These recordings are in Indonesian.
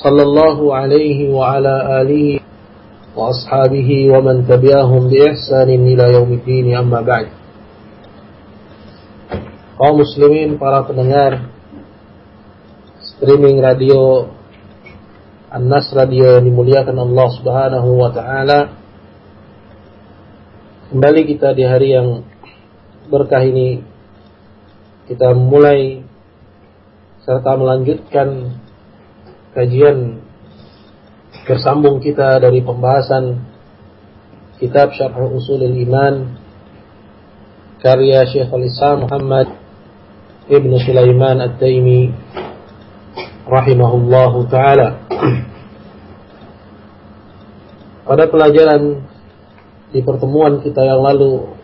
صلى الله عليه وعلى آله وأصحابه ومن تبعهم بإحسان إلى يوم الدين أما بعد kaum muslimin para pendengar streaming radio An-Nas Radio yang dimuliakan Allah Subhanahu wa taala kembali kita di hari yang berkah ini kita mulai serta melanjutkan kajian bersambung kita dari pembahasan kitab Syarh Usulul Iman karya Syekhul Islam Muhammad Ibn Sulaiman At-Taimi rahimahullahu taala. Pada pelajaran di pertemuan kita yang lalu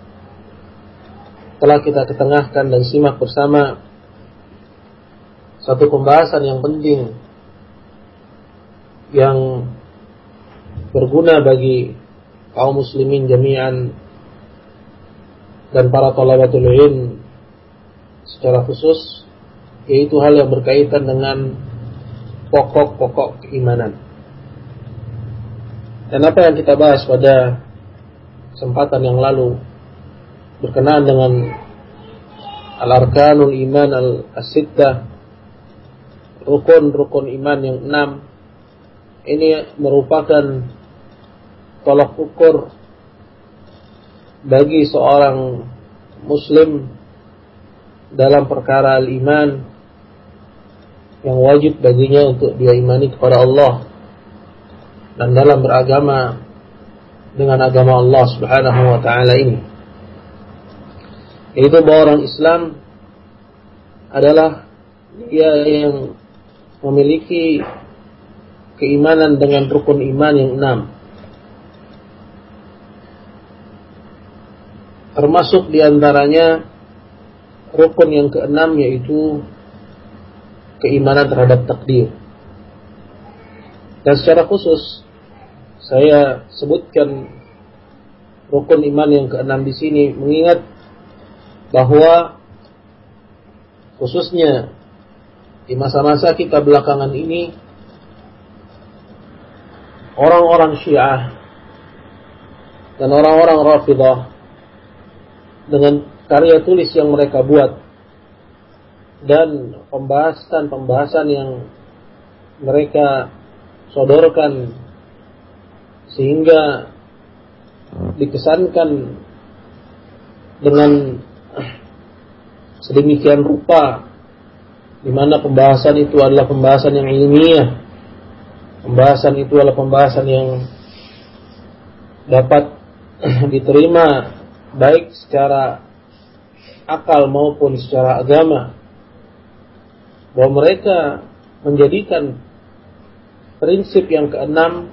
telah kita ketengahkan dan simak bersama satu pembahasan yang penting yang berguna bagi kaum muslimin jami'an dan para talabatul ilm secara khusus yaitu hal yang berkaitan dengan pokok-pokok keimanan. Dan apa yang kita bahas pada kesempatan yang lalu berkenaan dengan al-arkanul iman al-sittah rukun-rukun iman yang enam ini merupakan tolak ukur bagi seorang muslim dalam perkara al-iman yang wajib baginya untuk dia imani kepada Allah dan dalam beragama dengan agama Allah Subhanahu wa taala ini. Yaitu bahwa orang Islam adalah dia yang memiliki keimanan dengan rukun iman yang enam. Termasuk di antaranya rukun yang keenam yaitu keimanan terhadap takdir. Dan secara khusus saya sebutkan rukun iman yang keenam di sini mengingat bahwa khususnya di masa-masa kita belakangan ini orang-orang Syiah dan orang-orang Rafidah dengan karya tulis yang mereka buat dan pembahasan-pembahasan yang mereka sodorkan sehingga dikesankan dengan sedemikian rupa di mana pembahasan itu adalah pembahasan yang ilmiah pembahasan itu adalah pembahasan yang dapat diterima baik secara akal maupun secara agama. Bahwa mereka menjadikan prinsip yang keenam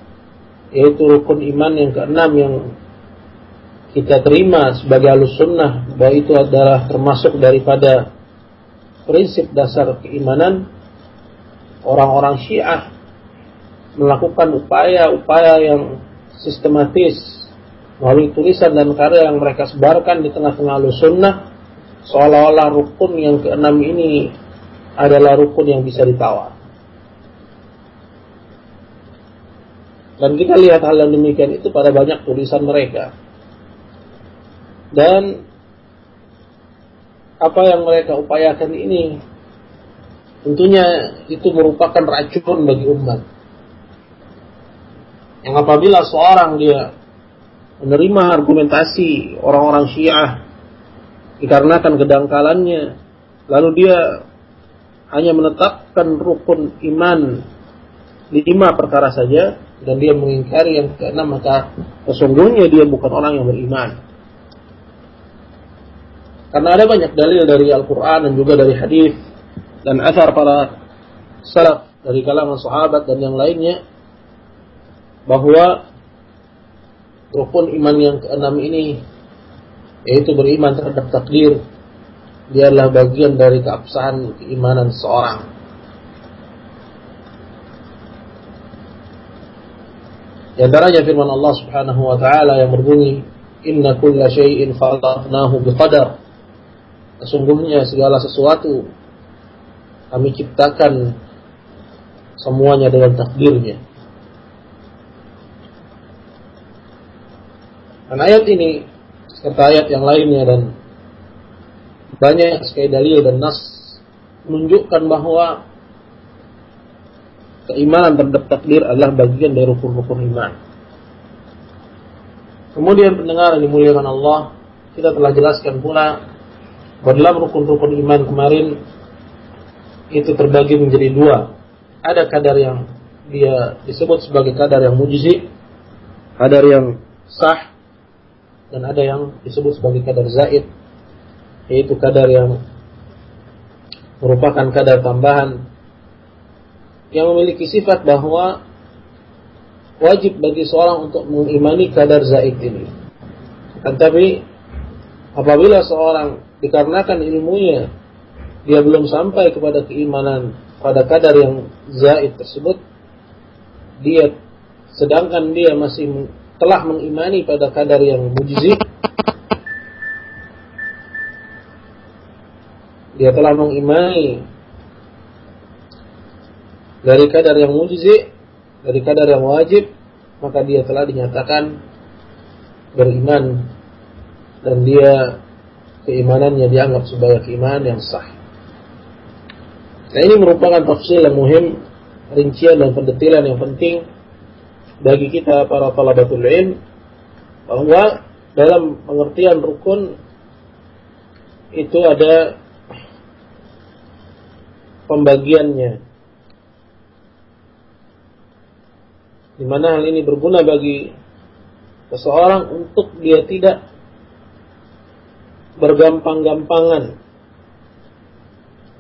yaitu rukun iman yang keenam yang kita terima sebagai alus sunnah bahwa itu adalah termasuk daripada prinsip dasar keimanan orang-orang syiah melakukan upaya-upaya yang sistematis melalui tulisan dan karya yang mereka sebarkan di tengah-tengah sunnah seolah-olah rukun yang keenam ini adalah rukun yang bisa ditawar dan kita lihat hal yang demikian itu pada banyak tulisan mereka dan apa yang mereka upayakan ini tentunya itu merupakan racun bagi umat. Yang apabila seorang dia menerima argumentasi orang-orang Syiah dikarenakan kedangkalannya, lalu dia hanya menetapkan rukun iman lima perkara saja dan dia mengingkari yang keenam maka sesungguhnya dia bukan orang yang beriman. Karena ada banyak dalil dari Al-Quran dan juga dari hadis dan asar para salaf dari kalangan sahabat dan yang lainnya bahwa rukun iman yang keenam ini yaitu beriman terhadap takdir dia bagian dari keabsahan keimanan seorang. Di antaranya firman Allah Subhanahu wa taala yang berbunyi, "Inna kulla syai'in khalaqnahu biqadar." Sesungguhnya segala sesuatu kami ciptakan semuanya dengan takdirnya. Dan ayat ini serta ayat yang lainnya dan banyak sekali dalil dan nas menunjukkan bahwa keimanan terhadap takdir adalah bagian dari rukun-rukun iman. Kemudian pendengar yang dimuliakan Allah, kita telah jelaskan pula bahwa dalam rukun-rukun iman kemarin itu terbagi menjadi dua. Ada kadar yang dia disebut sebagai kadar yang mujizi, kadar yang sah, dan ada yang disebut sebagai kadar zaid, yaitu kadar yang merupakan kadar tambahan yang memiliki sifat bahwa wajib bagi seorang untuk mengimani kadar zaid ini. Tetapi apabila seorang dikarenakan ilmunya dia belum sampai kepada keimanan pada kadar yang zaid tersebut, dia sedangkan dia masih telah mengimani pada kadar yang mujizat. Dia telah mengimani dari kadar yang mujizi, dari kadar yang wajib, maka dia telah dinyatakan beriman. Dan dia keimanannya dianggap sebagai keimanan yang sah. Nah ini merupakan tafsir yang muhim, rincian dan pendetilan yang penting bagi kita para talabatul ilm bahwa dalam pengertian rukun itu ada pembagiannya. Di mana hal ini berguna bagi seseorang untuk dia tidak bergampang-gampangan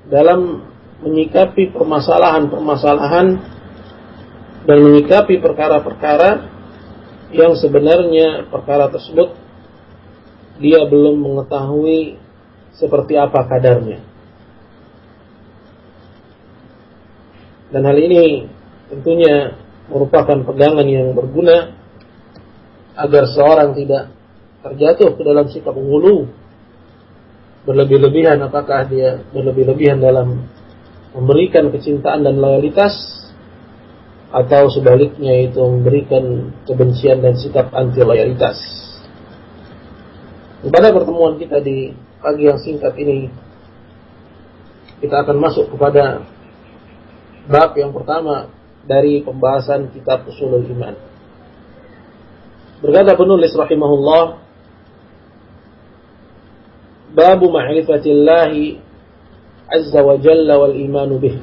dalam menyikapi permasalahan-permasalahan dan menyikapi perkara-perkara yang sebenarnya perkara tersebut dia belum mengetahui seperti apa kadarnya. Dan hal ini tentunya merupakan pegangan yang berguna agar seorang tidak terjatuh ke dalam sikap ulu berlebih-lebihan apakah dia berlebih-lebihan dalam memberikan kecintaan dan loyalitas atau sebaliknya itu memberikan kebencian dan sikap anti loyalitas. Pada pertemuan kita di pagi yang singkat ini kita akan masuk kepada bab yang pertama dari pembahasan kitab Usulul Iman. Berkata penulis rahimahullah, Bab ma'rifatillah azza wa jalla wal imanu bih.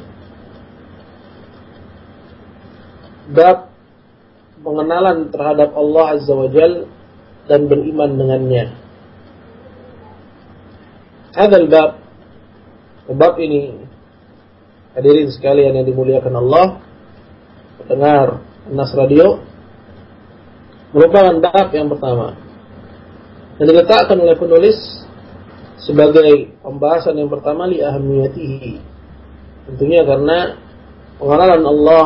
Bab pengenalan terhadap Allah azza wa jalla dan beriman dengannya. Hadal bab bab ini Hadirin sekalian yang dimuliakan Allah, pendengar Nas Radio, merupakan bab yang pertama. Dan diletakkan oleh penulis sebagai pembahasan yang pertama li ahamiyatihi. Tentunya karena pengenalan Allah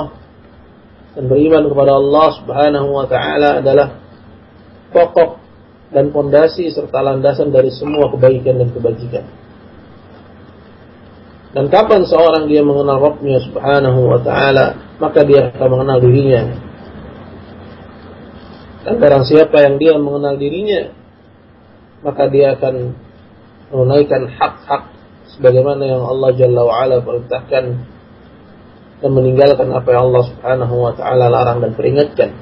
dan beriman kepada Allah Subhanahu wa taala adalah pokok dan pondasi serta landasan dari semua kebaikan dan kebajikan. Dan kapan seorang dia mengenal Rabbnya subhanahu wa ta'ala Maka dia akan mengenal dirinya Dan barang siapa yang dia mengenal dirinya Maka dia akan menunaikan hak-hak Sebagaimana yang Allah Jalla wa'ala perintahkan Dan meninggalkan apa yang Allah subhanahu wa ta'ala larang dan peringatkan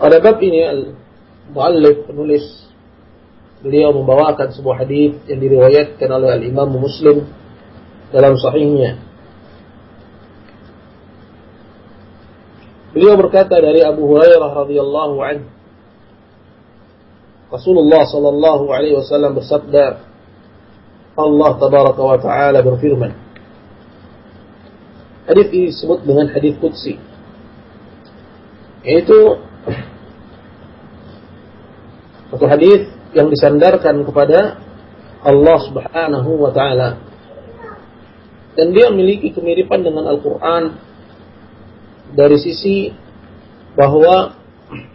Pada bab ini Al-Muallif penulis beliau membawakan sebuah hadis yang diriwayatkan oleh Al-Imam Muslim dalam sahihnya. Beliau berkata dari Abu Hurairah radhiyallahu anhu Rasulullah sallallahu alaihi wasallam bersabda Allah tabaraka wa taala berfirman Hadis ini disebut dengan hadis qudsi. Yaitu satu hadis yang disandarkan kepada Allah Subhanahu wa taala. Dan dia memiliki kemiripan dengan Al-Qur'an dari sisi bahwa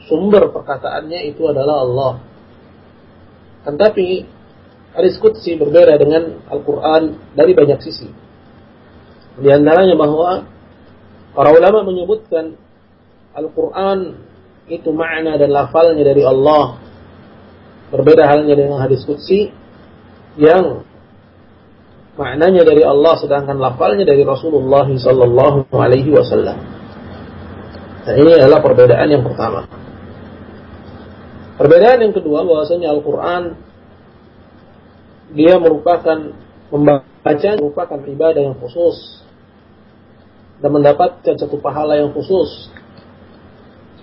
sumber perkataannya itu adalah Allah. Tetapi hadis qudsi berbeda dengan Al-Qur'an dari banyak sisi. Di antaranya bahwa para ulama menyebutkan Al-Qur'an itu makna dan lafalnya dari Allah. Berbeda halnya dengan hadis qudsi yang maknanya dari Allah sedangkan lafalnya dari Rasulullah sallallahu alaihi wasallam. Nah, ini adalah perbedaan yang pertama. Perbedaan yang kedua bahwasanya Al-Qur'an dia merupakan membaca merupakan ibadah yang khusus dan mendapatkan satu pahala yang khusus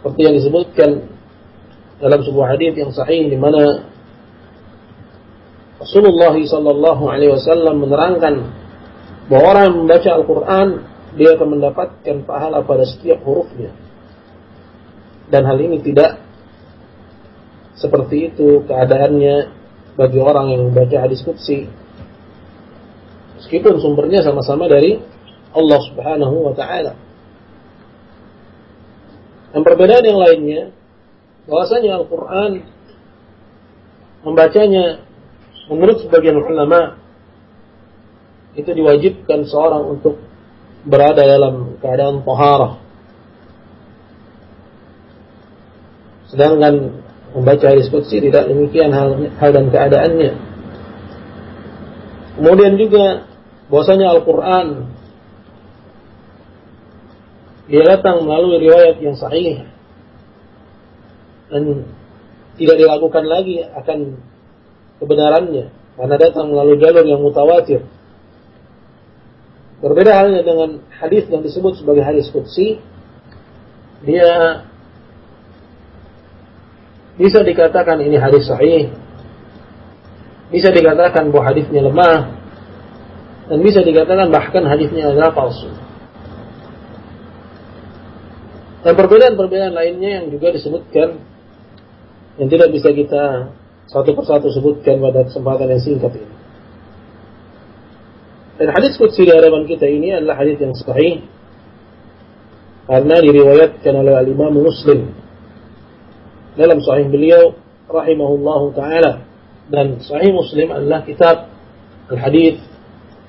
seperti yang disebutkan dalam sebuah hadis yang sahih di mana Rasulullah sallallahu alaihi wasallam menerangkan bahwa orang yang membaca Al-Qur'an dia akan mendapatkan pahala pada setiap hurufnya. Dan hal ini tidak seperti itu keadaannya bagi orang yang membaca hadis qudsi. Meskipun sumbernya sama-sama dari Allah Subhanahu wa taala. Dan perbedaan yang lainnya bahwasanya Al-Qur'an membacanya menurut sebagian ulama itu diwajibkan seorang untuk berada dalam keadaan taharah. Sedangkan membaca hadis tidak demikian hal, hal dan keadaannya. Kemudian juga bahwasanya Al-Qur'an dia datang melalui riwayat yang sahih. Dan tidak dilakukan lagi akan kebenarannya. Karena datang melalui jalur yang mutawatir. Berbeda halnya dengan hadis yang disebut sebagai hadis qudsi, dia bisa dikatakan ini hadis sahih, bisa dikatakan bahwa hadisnya lemah, dan bisa dikatakan bahkan hadisnya adalah palsu. Dan perbedaan-perbedaan lainnya yang juga disebutkan yang tidak bisa kita satu persatu sebutkan pada kesempatan yang singkat ini. Dan hadis kutsi di hadapan kita ini adalah hadis yang sahih karena diriwayatkan oleh al-Imam Muslim dalam sahih beliau rahimahullah taala dan sahih Muslim adalah kitab al-hadis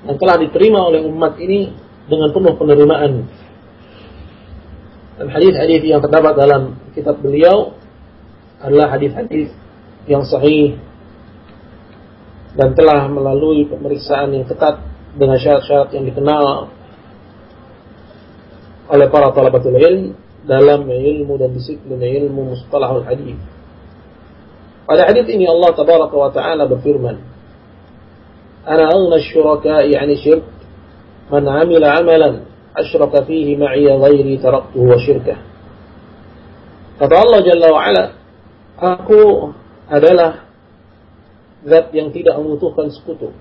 yang telah diterima oleh umat ini dengan penuh penerimaan dan hadis-hadis yang terdapat dalam kitab beliau adalah hadis-hadis yang sahih dan telah melalui pemeriksaan yang ketat dengan syarat-syarat yang dikenal oleh para talabatul ilm dalam ilmu dan disiplin ilmu mustalahul hadis. Pada hadis ini Allah tabaraka wa taala berfirman, "Ana aghna asy-syuraka'i 'ani syirk man 'amila 'amalan asyraka fihi ma'iya ghairi taraktuhu wa. Kata Allah Jalla wa'ala, aku adalah zat yang tidak membutuhkan sekutu.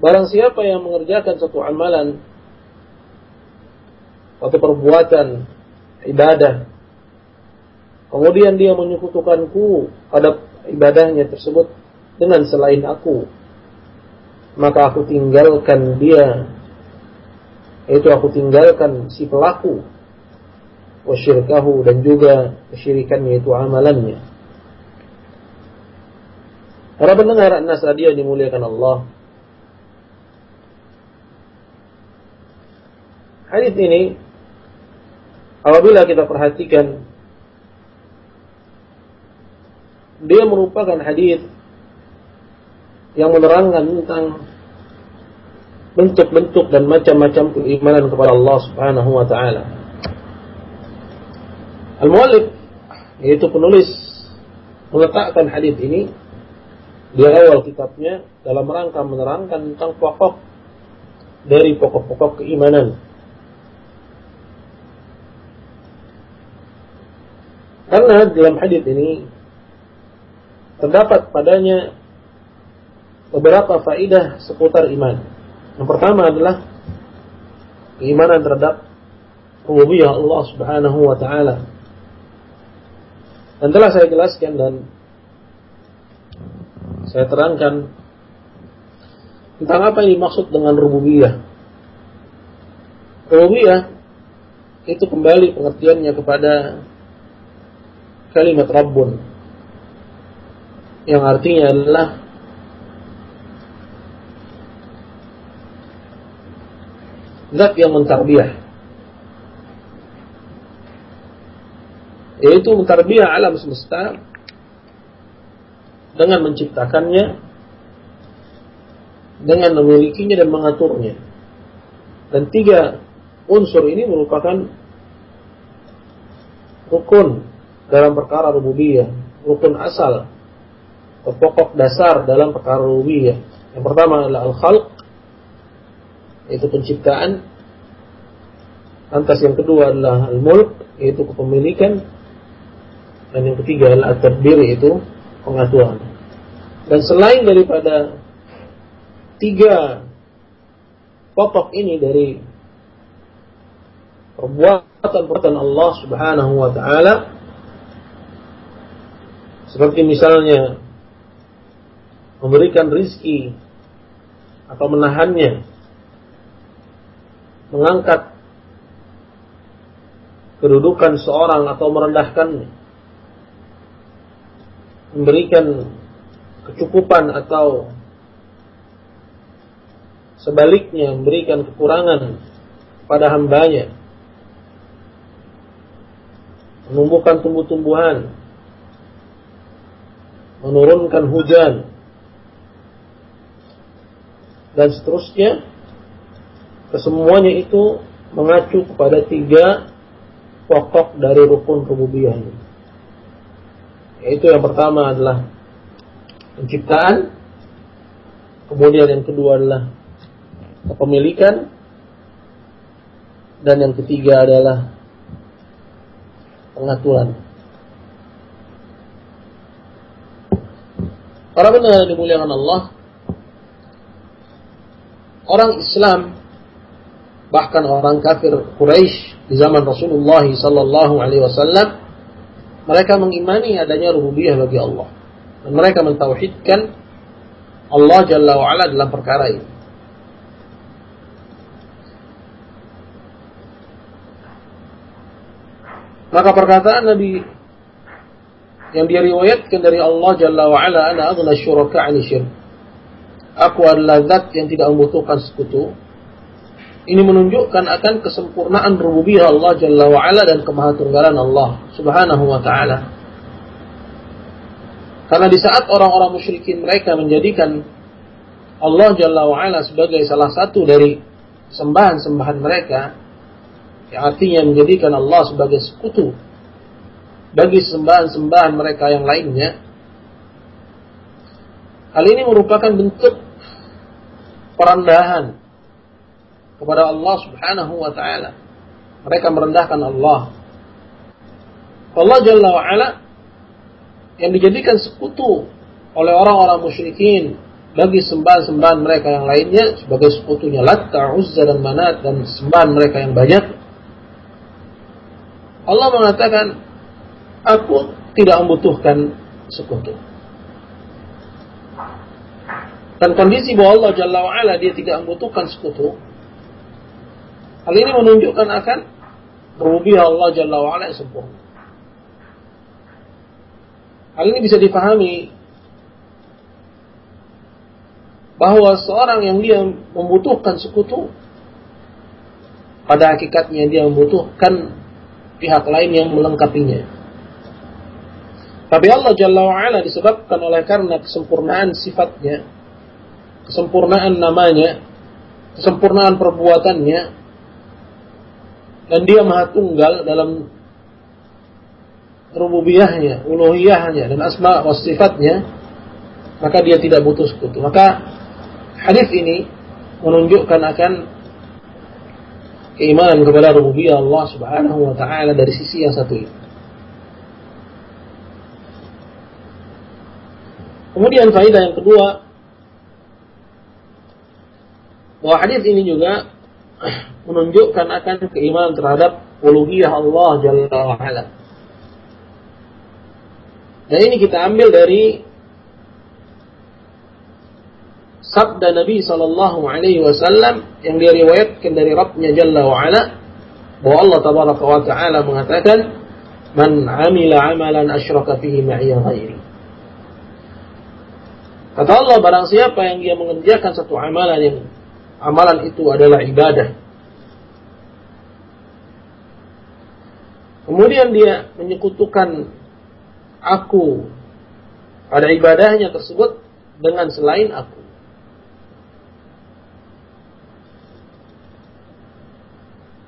Barang siapa yang mengerjakan satu amalan, satu perbuatan, ibadah, kemudian dia menyekutukanku pada ibadahnya tersebut dengan selain aku, maka aku tinggalkan dia. Yaitu aku tinggalkan si pelaku. Wasyirkahu dan juga kesyirikannya itu amalannya. Para pendengar Anas Radio dimuliakan Allah. Hadis ini apabila kita perhatikan dia merupakan hadis yang menerangkan tentang bentuk-bentuk dan macam-macam keimanan kepada Allah Subhanahu wa taala. Al-Muallif yaitu penulis meletakkan hadis ini di awal kitabnya dalam rangka menerangkan tentang pokok dari pokok-pokok keimanan. Karena dalam hadis ini terdapat padanya beberapa faidah seputar iman. Yang pertama adalah keimanan terhadap rububiyah Allah Subhanahu wa taala. Dan telah saya jelaskan dan saya terangkan tentang apa yang dimaksud dengan rububiyah. Rububiyah itu kembali pengertiannya kepada kalimat Rabbun yang artinya adalah zat yang mentarbiah yaitu mentarbiah alam semesta dengan menciptakannya dengan memilikinya dan mengaturnya. Dan tiga unsur ini merupakan rukun dalam perkara rububiyah rukun asal pokok dasar dalam perkara rububiyah. Yang pertama adalah al-khalq yaitu penciptaan lantas yang kedua adalah al-mulk yaitu kepemilikan dan yang ketiga adalah at-tadbir yaitu pengaturan. Dan selain daripada tiga pokok ini dari perbuatan-perbuatan Allah Subhanahu wa taala seperti misalnya memberikan rizki atau menahannya mengangkat kedudukan seorang atau merendahkannya. Memberikan kecukupan atau sebaliknya memberikan kekurangan pada hambanya. Menumbuhkan tumbuh-tumbuhan. Menurunkan hujan. Dan seterusnya kesemuanya itu mengacu kepada tiga pokok dari rukun rububiyah ini yaitu yang pertama adalah penciptaan, kemudian yang kedua adalah kepemilikan, dan yang ketiga adalah pengaturan. Para yang dimuliakan Allah, orang Islam bahkan orang kafir Quraisy di zaman Rasulullah sallallahu alaihi wasallam mereka mengimani adanya rububiyah bagi Allah. Dan mereka mentauhidkan Allah Jalla wa'ala dalam perkara ini. Maka perkataan Nabi yang dia riwayatkan dari Allah Jalla wa'ala ana aghna syuraka 'ani syirk. Aku adalah zat yang tidak membutuhkan sekutu ini menunjukkan akan kesempurnaan rububiyah Allah Jalla wa'ala dan kemahatunggalan Allah Subhanahu wa ta'ala. Karena di saat orang-orang musyrikin mereka menjadikan Allah Jalla wa'ala sebagai salah satu dari sembahan-sembahan mereka, yang artinya menjadikan Allah sebagai sekutu bagi sembahan-sembahan mereka yang lainnya, hal ini merupakan bentuk perendahan kepada Allah Subhanahu wa taala. Mereka merendahkan Allah. Allah Jalla wa ala yang dijadikan sekutu oleh orang-orang musyrikin bagi sembahan-sembahan mereka yang lainnya sebagai sekutunya Latta, Uzza dan Manat dan sembahan mereka yang banyak. Allah mengatakan, aku tidak membutuhkan sekutu. Dan kondisi bahwa Allah Jalla wa'ala dia tidak membutuhkan sekutu, Hal ini menunjukkan akan rububiyah Allah Jalla wa'ala yang sempurna. Hal ini bisa dipahami bahwa seorang yang dia membutuhkan sekutu pada hakikatnya dia membutuhkan pihak lain yang melengkapinya. Tapi Allah Jalla wa'ala disebabkan oleh karena kesempurnaan sifatnya, kesempurnaan namanya, kesempurnaan perbuatannya, dan dia maha tunggal dalam rububiyahnya, uluhiyahnya dan asma wa sifatnya, maka dia tidak butuh sekutu. Maka hadis ini menunjukkan akan keimanan kepada rububiyah Allah Subhanahu wa taala dari sisi yang satu ini. Kemudian faedah yang kedua bahwa hadis ini juga menunjukkan akan keimanan terhadap uluhiyah Allah Jalla wa'ala. Dan ini kita ambil dari sabda Nabi Sallallahu Alaihi Wasallam yang diriwayatkan dari Rabbnya Jalla wa'ala bahwa Allah Tabaraka wa Ta'ala mengatakan Man amila amalan asyraka fihi ma'iya ghairi Kata Allah barang siapa yang dia mengerjakan satu amalan yang amalan itu adalah ibadah. Kemudian dia menyekutukan aku pada ibadahnya tersebut dengan selain aku.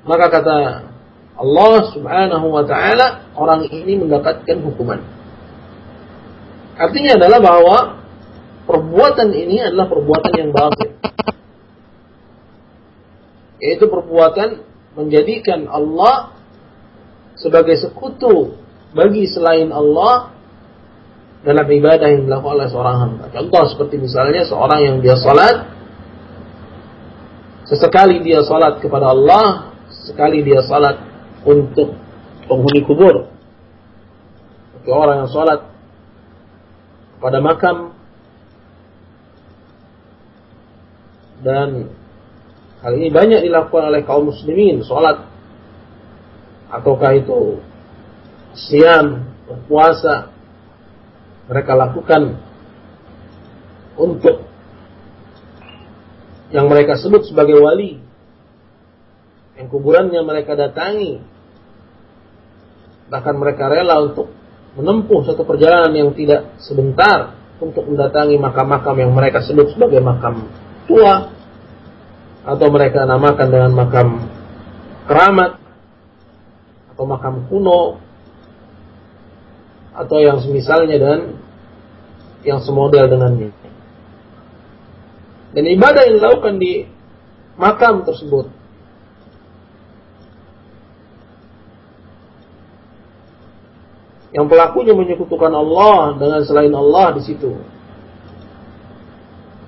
Maka kata Allah subhanahu wa ta'ala, orang ini mendapatkan hukuman. Artinya adalah bahwa perbuatan ini adalah perbuatan yang batil yaitu perbuatan menjadikan Allah sebagai sekutu bagi selain Allah dalam ibadah yang dilakukan oleh seorang hamba. Contoh seperti misalnya seorang yang dia salat sesekali dia salat kepada Allah, sekali dia salat untuk penghuni kubur. Bagi orang yang salat pada makam dan Hal ini banyak dilakukan oleh kaum muslimin, sholat ataukah itu siam, puasa mereka lakukan untuk yang mereka sebut sebagai wali. Yang kuburannya mereka datangi. Bahkan mereka rela untuk menempuh satu perjalanan yang tidak sebentar untuk mendatangi makam-makam yang mereka sebut sebagai makam tua atau mereka namakan dengan makam keramat atau makam kuno atau yang semisalnya dan yang semodel dengannya. Dan ibadah yang dilakukan di makam tersebut yang pelakunya menyekutukan Allah dengan selain Allah di situ.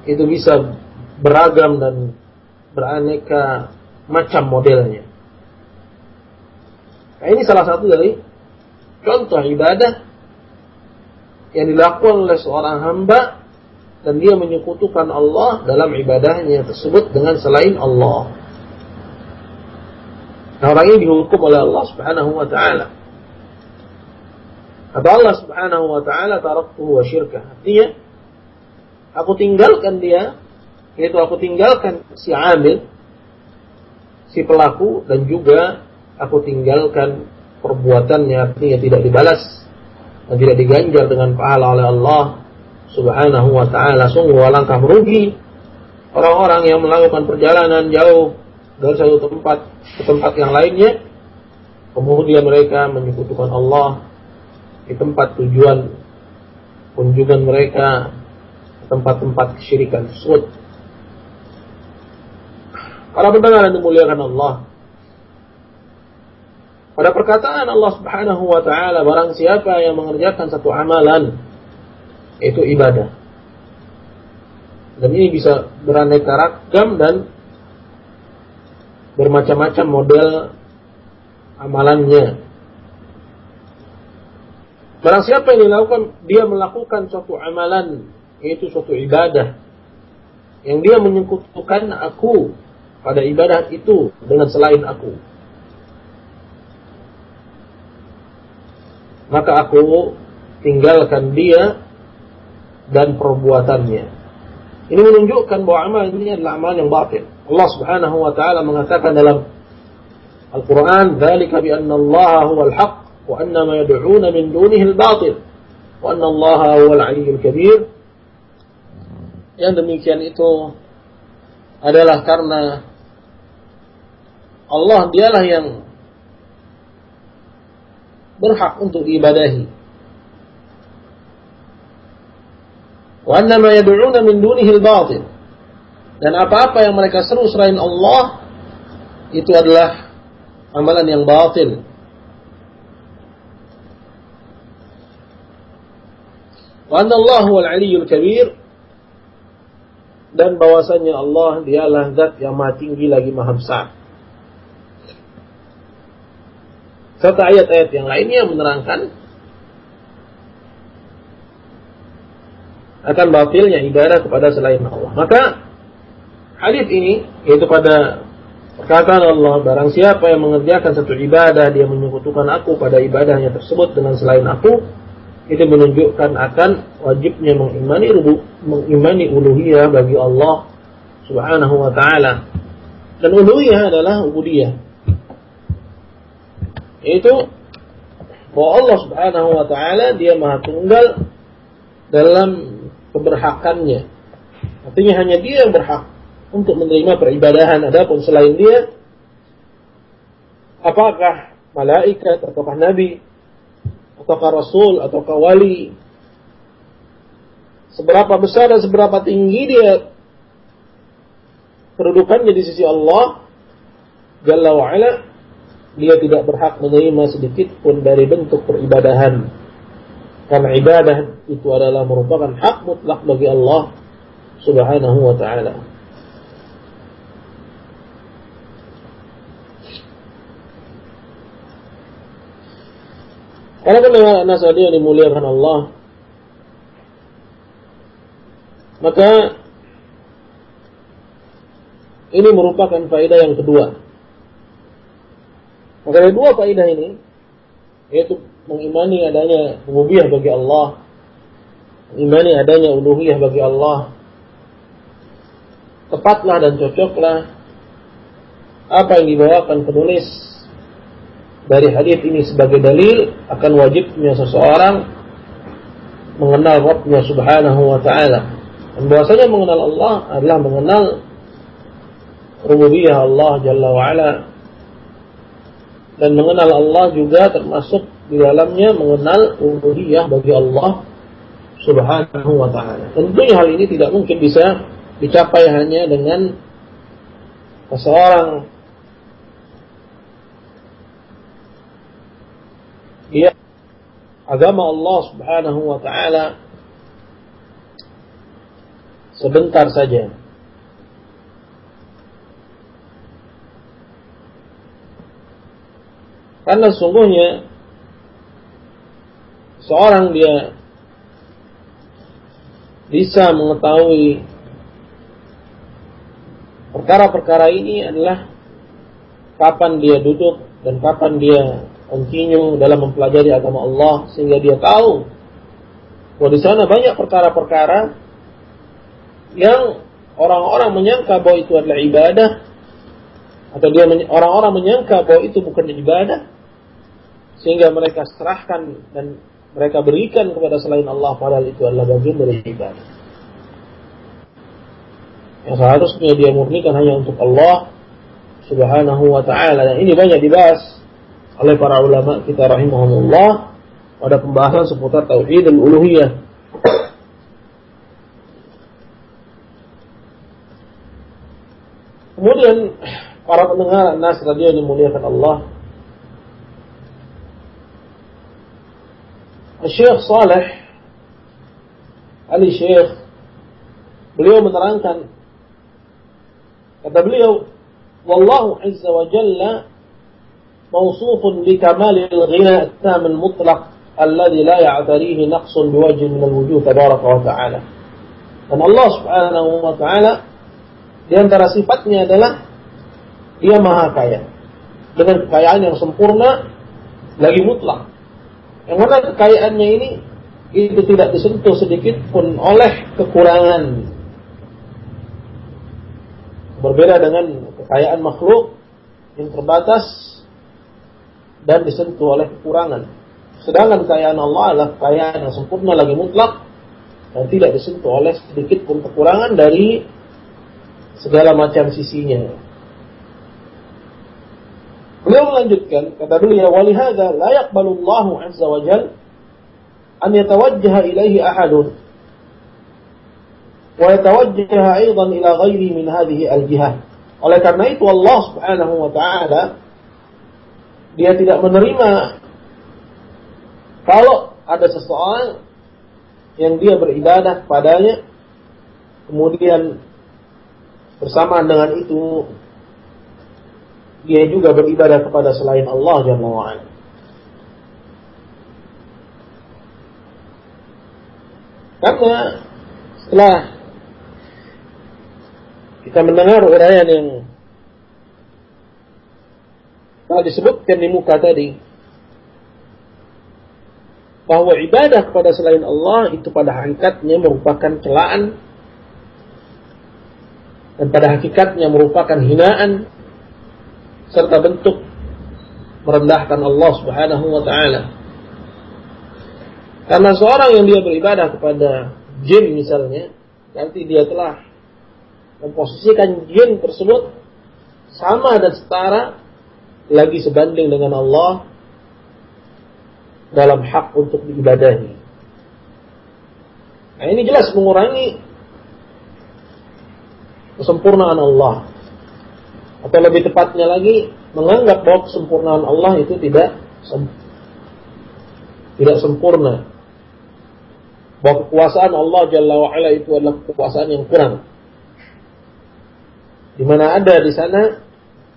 Itu bisa beragam dan beraneka macam modelnya. Nah, ini salah satu dari contoh ibadah yang dilakukan oleh seorang hamba dan dia menyekutukan Allah dalam ibadahnya tersebut dengan selain Allah. Nah, orang ini dihukum oleh Allah Subhanahu wa taala. Kata Allah Subhanahu wa taala, "Taraktuhu wa syirkah." Artinya, aku tinggalkan dia yaitu aku tinggalkan si amil si pelaku dan juga aku tinggalkan perbuatannya. Artinya tidak dibalas dan tidak diganjar dengan pahala oleh Allah Subhanahu wa taala. Sungguh alangkah merugi orang-orang yang melakukan perjalanan jauh dari satu tempat ke tempat yang lainnya. Kemudian mereka menyekutukan Allah di tempat tujuan kunjungan mereka tempat-tempat kesyirikan tersebut Para pendengar yang dimuliakan Allah. Pada perkataan Allah Subhanahu wa taala barang siapa yang mengerjakan satu amalan itu ibadah. Dan ini bisa beraneka ragam dan bermacam-macam model amalannya. Barang siapa yang dilakukan, dia melakukan suatu amalan, yaitu suatu ibadah, yang dia menyekutukan aku pada ibadah itu dengan selain aku. Maka aku tinggalkan dia dan perbuatannya. Ini menunjukkan bahwa amal ini adalah amal yang batil. Allah Subhanahu wa taala mengatakan dalam Al-Qur'an, "Dzalika bi anna Allah huwal haqq wa anna ma yad'una min dunihi al-batil wa anna Allah huwal 'aliyyul kabir." Yang demikian itu adalah karena Allah dialah yang berhak untuk diibadahi. Wa yad'una min dunihi al-batil. Dan apa-apa yang mereka seru selain Allah itu adalah amalan yang batil. Wa anna Allah huwal 'aliyyul kabir. dan bahwasanya Allah dialah zat yang maha tinggi lagi maha besar. Serta ayat-ayat yang lainnya menerangkan akan batilnya ibadah kepada selain Allah. Maka hadis ini yaitu pada perkataan Allah barang siapa yang mengerjakan satu ibadah dia menyekutukan aku pada ibadahnya tersebut dengan selain aku itu menunjukkan akan wajibnya mengimani rubu, mengimani uluhiyah bagi Allah Subhanahu wa taala. Dan uluhiyah adalah ubudiyah. Itu bahwa Allah Subhanahu wa taala dia Maha Tunggal dalam keberhakannya. Artinya hanya dia yang berhak untuk menerima peribadahan adapun selain dia apakah malaikat ataukah nabi ataukah rasul ataukah wali seberapa besar dan seberapa tinggi dia kedudukannya di sisi Allah Jalla wa'ala dia tidak berhak menerima sedikit pun dari bentuk peribadahan. Karena ibadah itu adalah merupakan hak mutlak bagi Allah subhanahu wa ta'ala. Para pendengar anak yang dimuliakan Allah, maka ini merupakan faedah yang kedua. Maka ada dua faedah ini, yaitu mengimani adanya rububiyah bagi Allah, mengimani adanya uluhiyah bagi Allah. Tepatlah dan cocoklah apa yang dibawakan penulis dari hadis ini sebagai dalil akan wajibnya seseorang mengenal Rabbnya Subhanahu wa taala. Dan bahwasanya mengenal Allah adalah mengenal rububiyah Allah Jalla wa ala. Dan mengenal Allah juga termasuk di dalamnya mengenal rububiyah bagi Allah Subhanahu wa taala. Tentunya hal ini tidak mungkin bisa dicapai hanya dengan seseorang ya agama Allah Subhanahu wa taala sebentar saja. Karena sungguhnya seorang dia bisa mengetahui perkara-perkara ini adalah kapan dia duduk dan kapan dia continue dalam mempelajari agama Allah sehingga dia tahu bahwa di sana banyak perkara-perkara yang orang-orang menyangka bahwa itu adalah ibadah atau dia orang-orang menyangka bahwa itu bukan ibadah sehingga mereka serahkan dan mereka berikan kepada selain Allah padahal itu adalah bagian dari ibadah. Yang seharusnya dia murnikan hanya untuk Allah Subhanahu wa taala. Dan ini banyak dibahas oleh para ulama kita rahimahumullah pada pembahasan seputar tauhid dan uluhiyah. Kemudian para pendengar nas radio dimuliakan Allah. Syekh Saleh Ali Syekh beliau menerangkan kata beliau wallahu azza wa jalla موصوف بكمال الغنى التام المطلق الذي لا يعتريه نقص بوجه من الوجوه تبارك وتعالى dan Allah subhanahu wa ta'ala di antara sifatnya adalah dia maha kaya dengan kekayaan yang sempurna lagi mutlak yang mana kekayaannya ini itu tidak disentuh sedikit pun oleh kekurangan berbeda dengan kekayaan makhluk yang terbatas dan disentuh oleh kekurangan. Sedangkan kekayaan Allah adalah kekayaan yang sempurna lagi mutlak dan tidak disentuh oleh sedikit pun kekurangan dari segala macam sisinya. Beliau melanjutkan, kata beliau, "Walihada la yaqbalu Allah 'azza wa jal an yatawajjaha ilaihi ahadun wa yatawajjaha aidan ila ghairi min hadhihi al-jihah." Oleh karena itu Allah Subhanahu wa taala dia tidak menerima kalau ada seseorang yang dia beribadah padanya kemudian bersamaan dengan itu dia juga beribadah kepada selain Allah Jalla wa'ala. Karena setelah kita mendengar uraian yang telah disebutkan di muka tadi, bahwa ibadah kepada selain Allah itu pada hakikatnya merupakan celaan dan pada hakikatnya merupakan hinaan serta bentuk merendahkan Allah Subhanahu wa taala. Karena seorang yang dia beribadah kepada jin misalnya, nanti dia telah memposisikan jin tersebut sama dan setara lagi sebanding dengan Allah dalam hak untuk diibadahi. Nah, ini jelas mengurangi kesempurnaan Allah atau lebih tepatnya lagi menganggap bahwa kesempurnaan Allah itu tidak sem tidak sempurna. Bahwa kekuasaan Allah Jalla wa'ala itu adalah kekuasaan yang kurang. Di mana ada di sana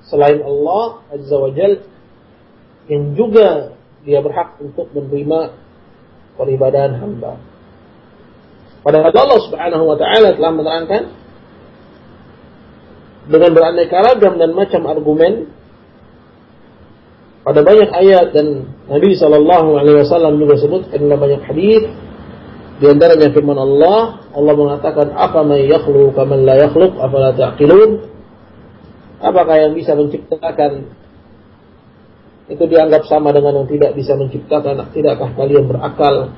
selain Allah Azza wa Jal yang juga dia berhak untuk menerima peribadahan hamba. Padahal Allah Subhanahu wa taala telah menerangkan dengan beraneka ragam dan macam argumen pada banyak ayat dan Nabi Shallallahu Alaihi Wasallam juga sebutkan dalam banyak hadis. Di antaranya firman Allah Allah mengatakan apa may yakhluqu kaman la yakhluq afala ta'qilun? Apakah yang bisa menciptakan itu dianggap sama dengan yang tidak bisa menciptakan? Tidakkah kalian berakal Dan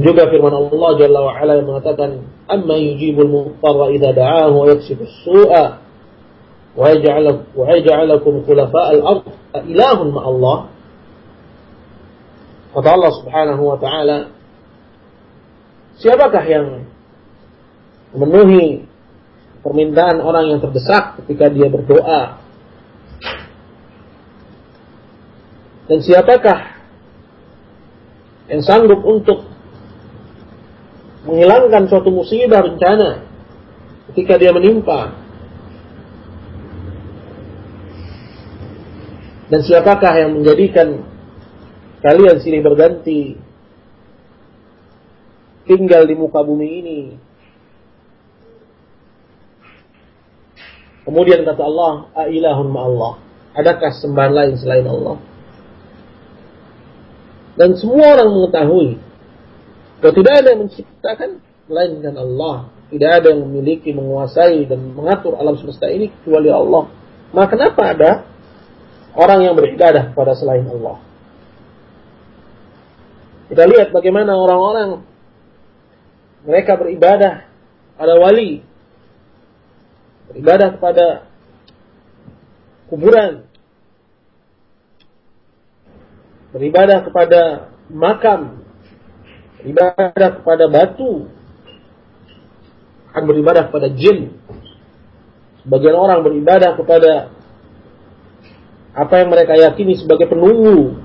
juga firman Allah Jalla wa Ala yang mengatakan, "Amma yujibul mutarra idza da'ahu wa yakshifu as-su'a wa yaj'alakum wa yaj'alakum khulafa'al ard ilahun ma Allah." Kata Allah Subhanahu wa taala, siapakah yang memenuhi permintaan orang yang terdesak ketika dia berdoa? Dan siapakah yang sanggup untuk menghilangkan suatu musibah bencana ketika dia menimpa. Dan siapakah yang menjadikan kalian silih berganti tinggal di muka bumi ini? Kemudian kata Allah, Ailahun Allah. Adakah sembahan lain selain Allah? Dan semua orang mengetahui bahwa tidak ada yang menciptakan melainkan Allah. Tidak ada yang memiliki, menguasai dan mengatur alam semesta ini kecuali Allah. Maka kenapa ada orang yang beribadah kepada selain Allah? Kita lihat bagaimana orang-orang mereka beribadah pada wali, beribadah kepada kuburan, beribadah kepada makam, beribadah kepada batu, akan beribadah kepada jin. Sebagian orang beribadah kepada apa yang mereka yakini sebagai penunggu.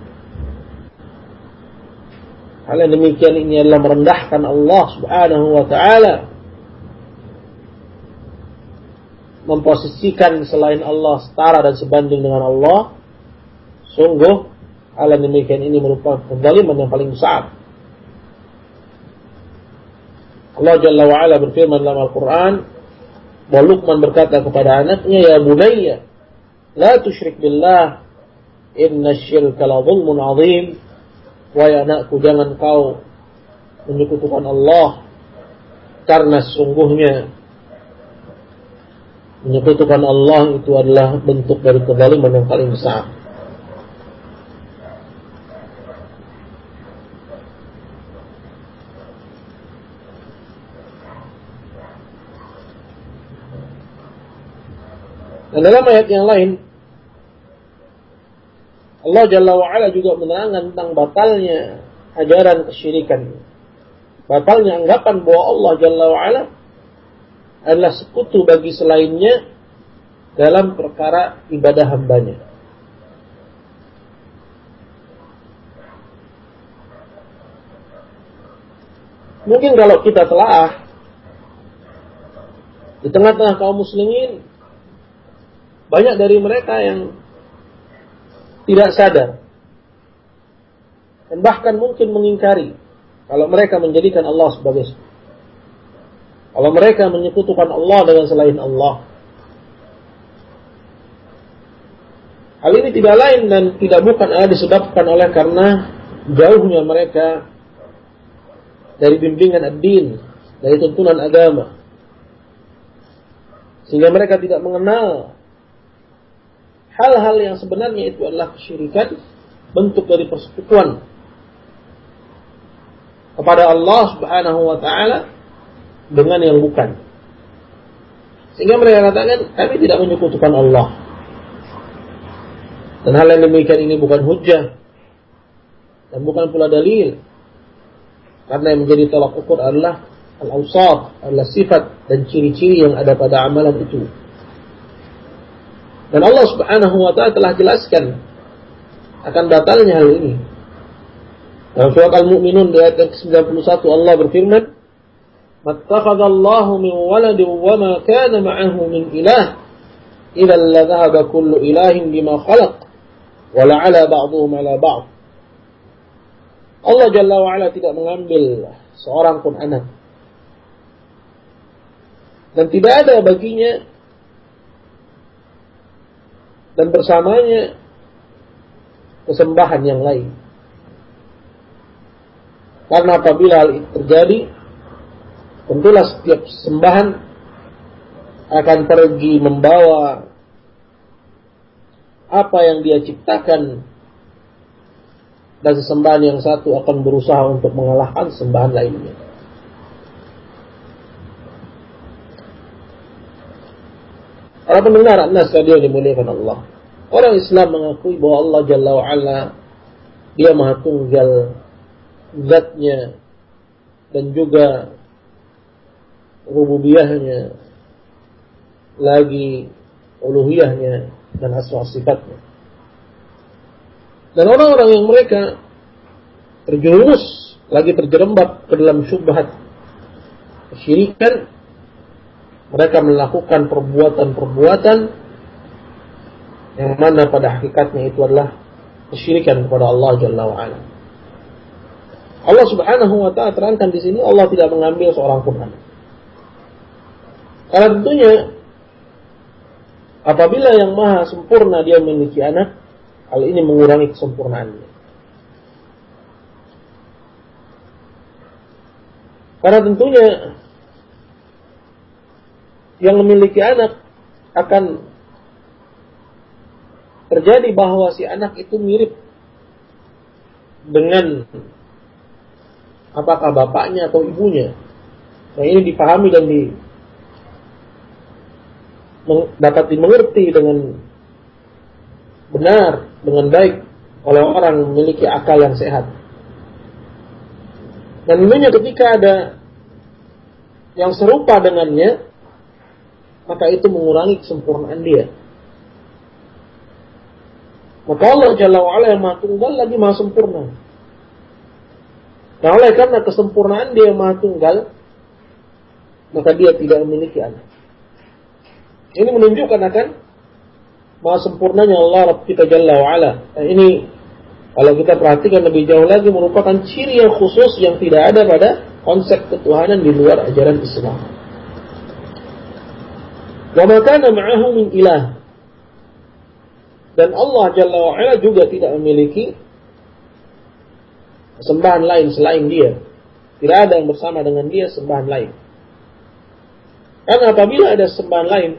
Hal yang demikian ini adalah merendahkan Allah Subhanahu wa taala. Memposisikan selain Allah setara dan sebanding dengan Allah. Sungguh hal yang demikian ini merupakan kezaliman yang paling besar. Allah Jalla wa'ala berfirman dalam Al-Quran bahwa Luqman berkata kepada anaknya ya bunayya la tusyrik billah inna syirka la zulmun azim. Wahai anakku jangan kau menyekutukan Allah karena sesungguhnya menyekutukan Allah itu adalah bentuk dari kezaliman yang paling besar Dan dalam ayat yang lain, Allah Jalla wa'ala juga menerangkan tentang batalnya ajaran kesyirikan. Batalnya anggapan bahwa Allah Jalla wa'ala adalah sekutu bagi selainnya dalam perkara ibadah hambanya. Mungkin kalau kita telah Di tengah-tengah kaum muslimin banyak dari mereka yang tidak sadar dan bahkan mungkin mengingkari kalau mereka menjadikan Allah sebagai kalau mereka menyekutukan Allah dengan selain Allah. Hal ini tidak lain dan tidak bukan adalah disebabkan oleh karena jauhnya mereka dari bimbingan ad-din, dari tuntunan agama. Sehingga mereka tidak mengenal hal-hal yang sebenarnya itu adalah kesyirikan, bentuk dari persekutuan kepada Allah Subhanahu wa taala dengan yang bukan. Sehingga mereka katakan kami tidak menyekutukan Allah. Dan hal yang demikian ini bukan hujah dan bukan pula dalil. Karena yang menjadi tolak ukur adalah al-awsaf, adalah sifat dan ciri-ciri yang ada pada amalan itu. Dan Allah Subhanahu wa taala telah jelaskan akan batalnya hal ini dalam surat Al-Mu'minun ayat 91 Allah berfirman, "Mattakhadallahu min waladin wa ma kana ma'ahu min ilah, idzal la kullu ilahin bima khalaq, wa la'ala ba'dhum 'ala ba'd." Allah Jalla wa ala tidak mengambil seorang pun anak. Dan tidak ada baginya dan bersamanya kesembahan yang lain. Karena apabila hal itu terjadi, tentulah setiap sembahan akan pergi membawa apa yang dia ciptakan dan sesembahan yang satu akan berusaha untuk mengalahkan sembahan lainnya. Para pendengar Anas yang dimuliakan Allah. Orang Islam mengakui bahwa Allah Jalla wa'ala dia maha tunggal zatnya dan juga rububiyahnya lagi uluhiyahnya dan asma sifatnya dan orang-orang yang mereka terjerumus lagi terjerembab ke dalam syubhat kesyirikan mereka melakukan perbuatan-perbuatan yang mana pada hakikatnya itu adalah kesyirikan kepada Allah Jalla wa'ala. Allah Subhanahu wa taala terangkan di sini Allah tidak mengambil seorang pun anak. Karena tentunya apabila yang maha sempurna dia memiliki anak, hal ini mengurangi kesempurnaannya. Karena tentunya yang memiliki anak akan terjadi bahwa si anak itu mirip dengan apakah bapaknya atau ibunya. Nah ini dipahami dan di, dapat dimengerti dengan benar, dengan baik oleh orang memiliki akal yang sehat. Dan tentunya ketika ada yang serupa dengannya, maka itu mengurangi kesempurnaan dia. Maka Allah Jalla wa'ala yang maha tunggal lagi maha sempurna. Nah oleh karena kesempurnaan dia maha tunggal, maka dia tidak memiliki anak. Ini menunjukkan akan maha sempurnanya Allah kita Jalla wa'ala. Nah ini kalau kita perhatikan lebih jauh lagi merupakan ciri yang khusus yang tidak ada pada konsep ketuhanan di luar ajaran Islam. Ma'ahu min ilah. Dan Allah Jalla wa'ala juga tidak memiliki sembahan lain selain dia. Tidak ada yang bersama dengan dia sembahan lain. Karena apabila ada sembahan lain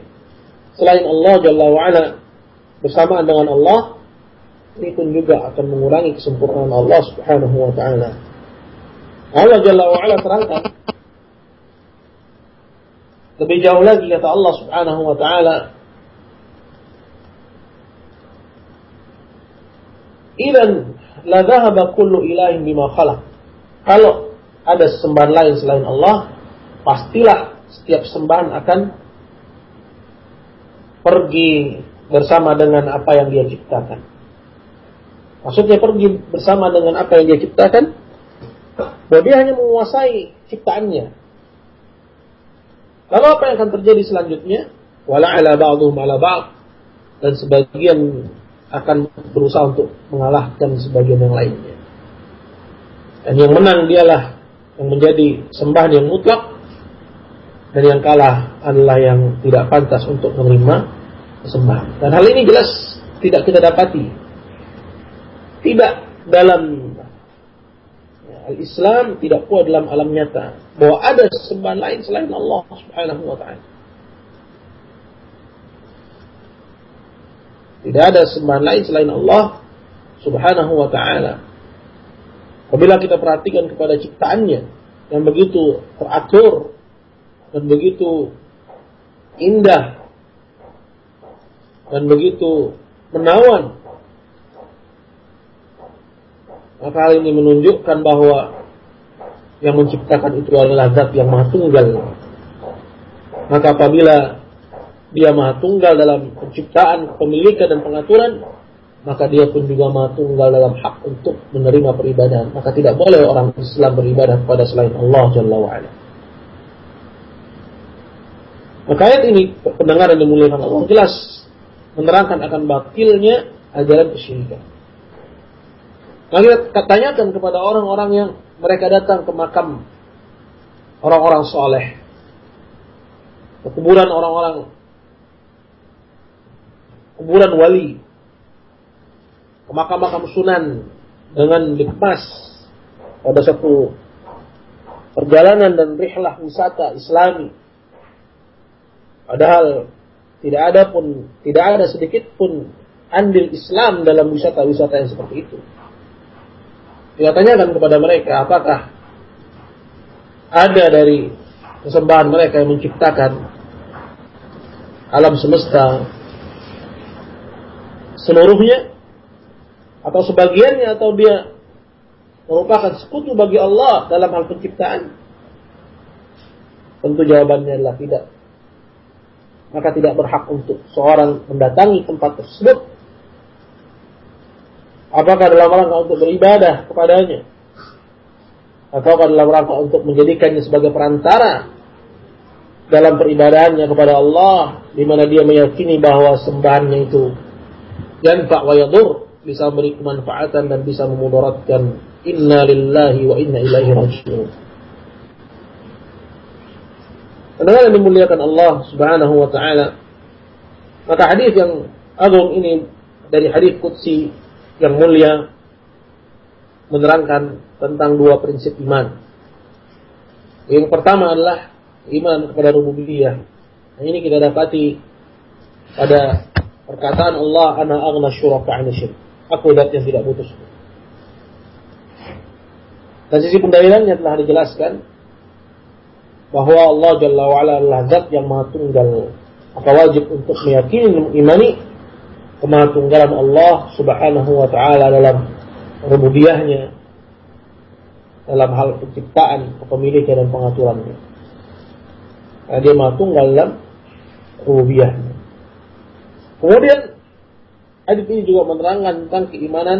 selain Allah Jalla wa'ala bersamaan dengan Allah, ini pun juga akan mengurangi kesempurnaan Allah Subhanahu wa taala. Allah Jalla wa'ala terangkan lebih jauh lagi kata Allah Subhanahu wa taala Idan la dhahaba kullu ilahin bima khalaq. Kalau ada sembahan lain selain Allah, pastilah setiap sembahan akan pergi bersama dengan apa yang dia ciptakan. Maksudnya pergi bersama dengan apa yang dia ciptakan, bahwa dia hanya menguasai ciptaannya. Lalu apa yang akan terjadi selanjutnya? Wala ala ba'dhum ala ba'd dan sebagian akan berusaha untuk mengalahkan sebagian yang lainnya. Dan yang menang dialah yang menjadi sembahan yang mutlak dan yang kalah adalah yang tidak pantas untuk menerima sembahan. Dan hal ini jelas tidak kita dapati. Tidak dalam Al-Islam tidak kuat dalam alam nyata bahwa ada sembahan lain selain Allah Subhanahu wa taala. Tidak ada sembahan lain selain Allah Subhanahu wa taala. Apabila kita perhatikan kepada ciptaannya yang begitu teratur dan begitu indah dan begitu menawan maka hal ini menunjukkan bahwa yang menciptakan itu adalah zat yang maha tunggal. Maka apabila dia maha tunggal dalam penciptaan, pemilikan dan pengaturan, maka dia pun juga maha tunggal dalam hak untuk menerima peribadahan. Maka tidak boleh orang Islam beribadah kepada selain Allah Jalla wa'ala. Maka ayat ini pendengar yang dimuliakan Allah jelas menerangkan akan batilnya ajaran kesyirikan. Maka tanyakan kepada orang-orang yang mereka datang ke makam orang-orang soleh. Ke kuburan orang-orang kuburan wali. Ke makam-makam sunan dengan dikemas pada satu perjalanan dan rihlah wisata islami. Padahal tidak ada pun tidak ada sedikit pun andil Islam dalam wisata-wisata yang seperti itu. Kita tanyakan kepada mereka apakah ada dari kesembahan mereka yang menciptakan alam semesta seluruhnya atau sebagiannya atau dia merupakan sekutu bagi Allah dalam hal penciptaan? Tentu jawabannya adalah tidak. Maka tidak berhak untuk seorang mendatangi tempat tersebut Apakah dalam rangka untuk beribadah kepadanya? Atau dalam rangka untuk menjadikannya sebagai perantara dalam peribadahannya kepada Allah di mana dia meyakini bahwa sembahannya itu yanfa wa yadur bisa memberi kemanfaatan dan bisa memudaratkan inna lillahi wa inna ilaihi raji'un Pendengar yang dimuliakan Allah Subhanahu wa taala maka hadis yang agung ini dari hadis qudsi yang mulia menerangkan tentang dua prinsip iman. Yang pertama adalah iman kepada rububiyah. Nah, ini kita dapati pada perkataan Allah ana aghna syuraka 'an syirk. Aku zat yang tidak putus. Dan sisi pendalilannya telah dijelaskan bahwa Allah Jalla wa'ala adalah zat yang maha tunggal. Maka wajib untuk meyakini imani kemahatunggalan Allah Subhanahu wa taala dalam rububiyahnya dalam hal penciptaan, kepemilikan dan pengaturannya. Karena dia maha dalam rububiyahnya. Kemudian hadis ini juga menerangkan tentang keimanan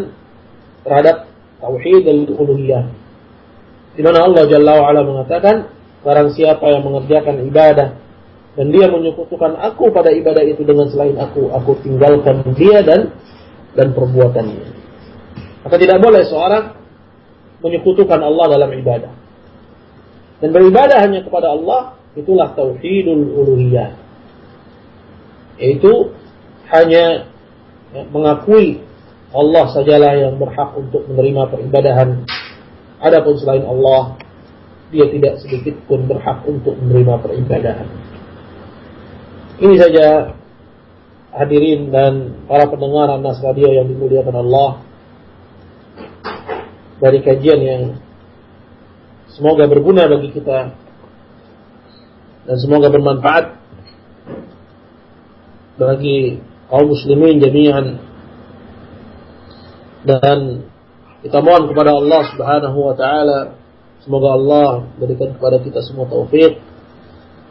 terhadap tauhid dan uluhiyah. Di mana Allah Jalla wa mengatakan, barang siapa yang mengerjakan ibadah dan dia menyekutukan aku pada ibadah itu dengan selain aku, aku tinggalkan dia dan dan perbuatannya. Maka tidak boleh seorang menyekutukan Allah dalam ibadah. Dan beribadah hanya kepada Allah, itulah tauhidul uluhiyah. Yaitu hanya ya, mengakui Allah sajalah yang berhak untuk menerima peribadahan. Adapun selain Allah, dia tidak sedikit pun berhak untuk menerima peribadahan. Ini saja hadirin dan para pendengar Anas Radio yang dimuliakan Allah. Dari kajian yang semoga berguna bagi kita dan semoga bermanfaat bagi kaum muslimin jami'an. Dan kita mohon kepada Allah Subhanahu wa taala semoga Allah berikan kepada kita semua taufik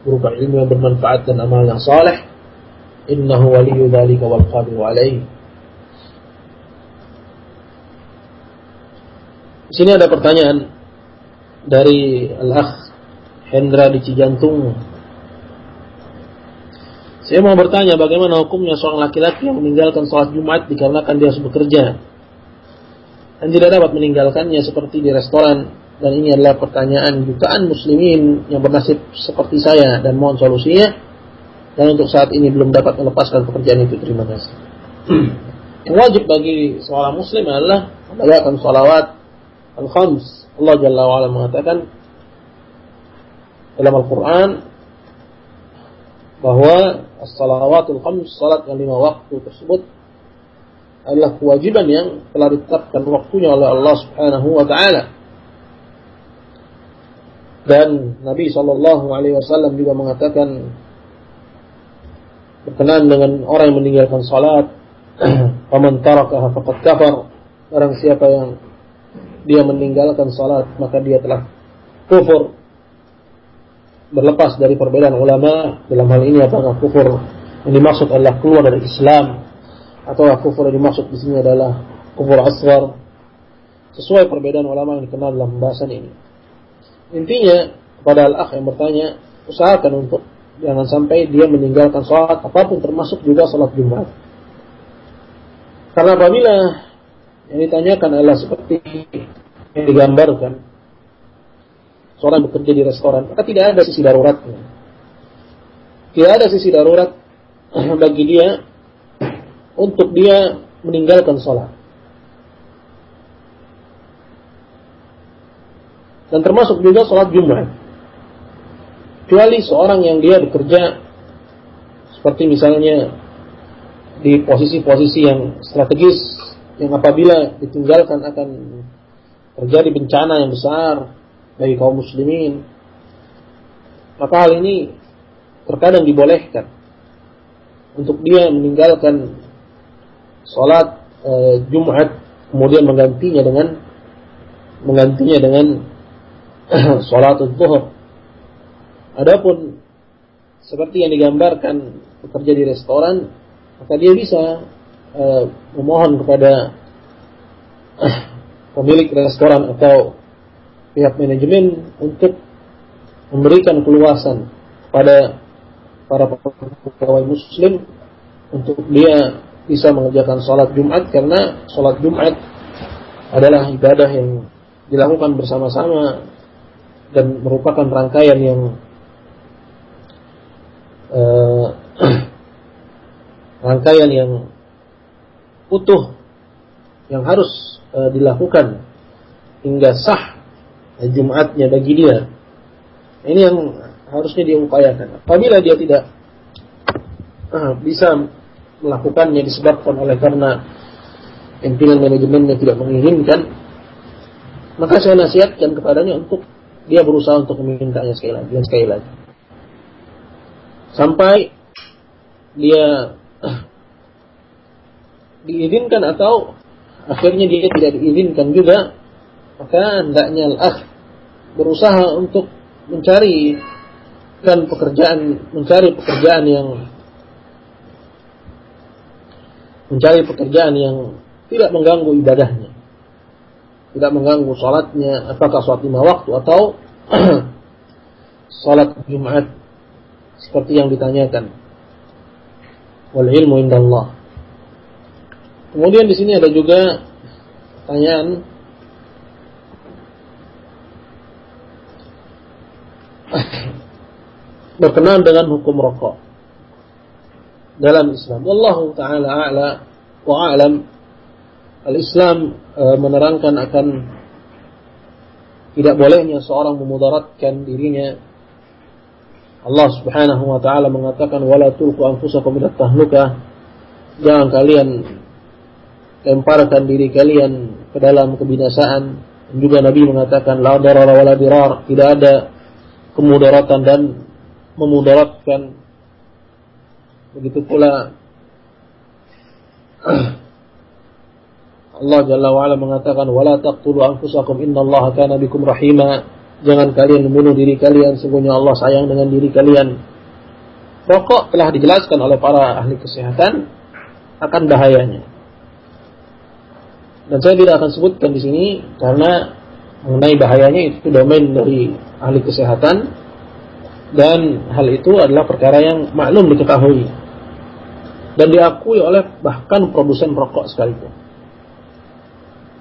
berupa ilmu yang bermanfaat dan amal yang saleh. Innahu waliyyu dzalika wal qadiru alaih. Di sini ada pertanyaan dari Al-Akh Hendra di Cijantung Saya mau bertanya bagaimana hukumnya seorang laki-laki yang meninggalkan sholat Jumat dikarenakan dia harus bekerja dan tidak dapat meninggalkannya seperti di restoran dan ini adalah pertanyaan jutaan muslimin yang bernasib seperti saya dan mohon solusinya. Dan untuk saat ini belum dapat melepaskan pekerjaan itu. Terima kasih. Yang wajib bagi seorang muslim adalah menegakkan salawat al-khams. Allah Jalla wa'ala mengatakan dalam Al-Quran bahwa as-salawatul khams salat yang lima waktu tersebut adalah kewajiban yang telah ditetapkan waktunya oleh Allah Subhanahu wa taala dan Nabi Shallallahu Alaihi Wasallam juga mengatakan berkenaan dengan orang yang meninggalkan salat, paman tarakaha faqad kafar. Orang siapa yang dia meninggalkan salat maka dia telah kufur. Berlepas dari perbedaan ulama dalam hal ini apakah kufur yang dimaksud adalah keluar dari Islam atau kufur yang dimaksud di sini adalah kufur asgar sesuai perbedaan ulama yang dikenal dalam pembahasan ini. Intinya kepada al-akh yang bertanya, usahakan untuk jangan sampai dia meninggalkan sholat apa pun termasuk juga sholat Jumat. Karena apabila yang ditanyakan adalah seperti yang digambarkan, seorang bekerja di restoran, maka tidak ada sisi daruratnya. Tidak ada sisi darurat bagi dia untuk dia meninggalkan sholat. Dan termasuk juga sholat Jumat. Kecuali seorang yang dia bekerja seperti misalnya di posisi-posisi yang strategis yang apabila ditinggalkan akan terjadi bencana yang besar bagi kaum muslimin maka hal ini terkadang dibolehkan untuk dia meninggalkan sholat e, Jumat kemudian menggantinya dengan menggantinya dengan sholat zuhur. Adapun seperti yang digambarkan bekerja di restoran, maka dia bisa uh, memohon kepada pemilik restoran atau pihak manajemen untuk memberikan keluasan kepada para pegawai muslim untuk dia bisa mengerjakan sholat Jumat karena sholat Jumat adalah ibadah yang dilakukan bersama-sama dan merupakan rangkaian yang uh, rangkaian yang utuh yang harus uh, dilakukan hingga sah Jumatnya bagi dia. Ini yang harusnya dia upayakan. Apabila dia tidak uh, bisa melakukannya disebabkan oleh karena pimpinan manajemennya tidak menginginkan, maka saya nasihatkan kepadanya untuk dia berusaha untuk memintanya sekali lagi dan sekali lagi. Sampai dia diizinkan atau akhirnya dia tidak diizinkan juga, maka hendaknya al berusaha untuk mencari kan pekerjaan, mencari pekerjaan yang mencari pekerjaan yang tidak mengganggu ibadahnya tidak mengganggu sholatnya apakah sholat lima waktu atau sholat Jumat seperti yang ditanyakan. Wal ilmu indallah. Kemudian di sini ada juga pertanyaan. Berkenaan dengan hukum rokok dalam Islam. Wallahu taala a'la wa a'lam Al-Islam e, menerangkan akan tidak bolehnya seorang memudaratkan dirinya. Allah Subhanahu wa taala mengatakan wala tulqu anfusakum ila tahlukah. Jangan kalian lemparkan diri kalian ke dalam kebinasaan. Dan juga Nabi mengatakan la darara wala dirar, tidak ada kemudaratan dan memudaratkan. Begitu pula Allah Jalla wa'ala mengatakan wala taqtulu anfusakum innallaha kana bikum rahima. Jangan kalian membunuh diri kalian sungguhnya Allah sayang dengan diri kalian. Rokok telah dijelaskan oleh para ahli kesehatan akan bahayanya. Dan saya tidak akan sebutkan di sini karena mengenai bahayanya itu domain dari ahli kesehatan dan hal itu adalah perkara yang maklum diketahui. Dan diakui oleh bahkan produsen rokok sekalipun.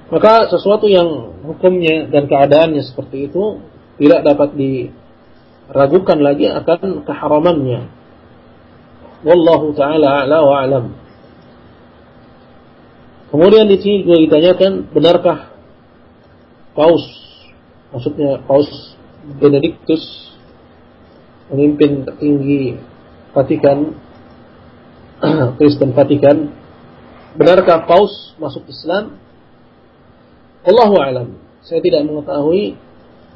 Maka sesuatu yang hukumnya dan keadaannya seperti itu tidak dapat diragukan lagi akan keharamannya. Wallahu taala a'la wa a'lam. Kemudian di sini juga ditanyakan benarkah paus maksudnya paus Benedictus pemimpin tertinggi Vatikan Kristen Vatikan benarkah paus masuk Islam Allahu alam. Saya tidak mengetahui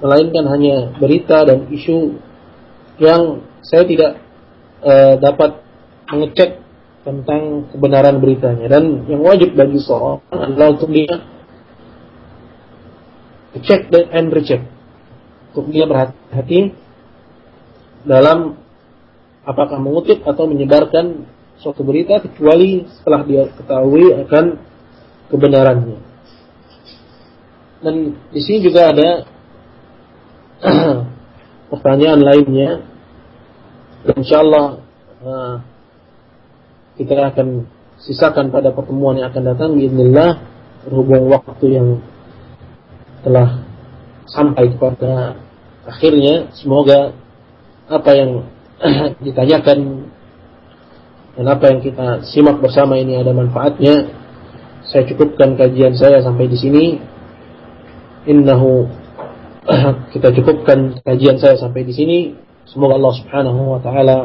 melainkan hanya berita dan isu yang saya tidak uh, dapat mengecek tentang kebenaran beritanya. Dan yang wajib bagi seorang adalah untuk dia cek dan and recheck. Untuk dia berhati-hati dalam apakah mengutip atau menyebarkan suatu berita kecuali setelah dia ketahui akan kebenarannya dan di sini juga ada pertanyaan lainnya. Insya Allah uh, kita akan sisakan pada pertemuan yang akan datang. Bismillah berhubung waktu yang telah sampai kepada akhirnya. Semoga apa yang ditanyakan dan apa yang kita simak bersama ini ada manfaatnya. Saya cukupkan kajian saya sampai di sini innahu kita cukupkan kajian saya sampai di sini. Semoga Allah Subhanahu wa taala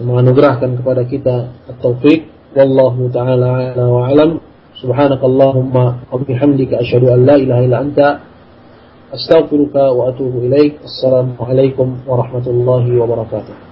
menganugerahkan kepada kita at-taufik wallahu taala ala wa alam. Subhanakallahumma wa bihamdika asyhadu an la ilaha illa anta. Astaghfiruka wa atubu ilaik. Assalamu alaikum warahmatullahi wabarakatuh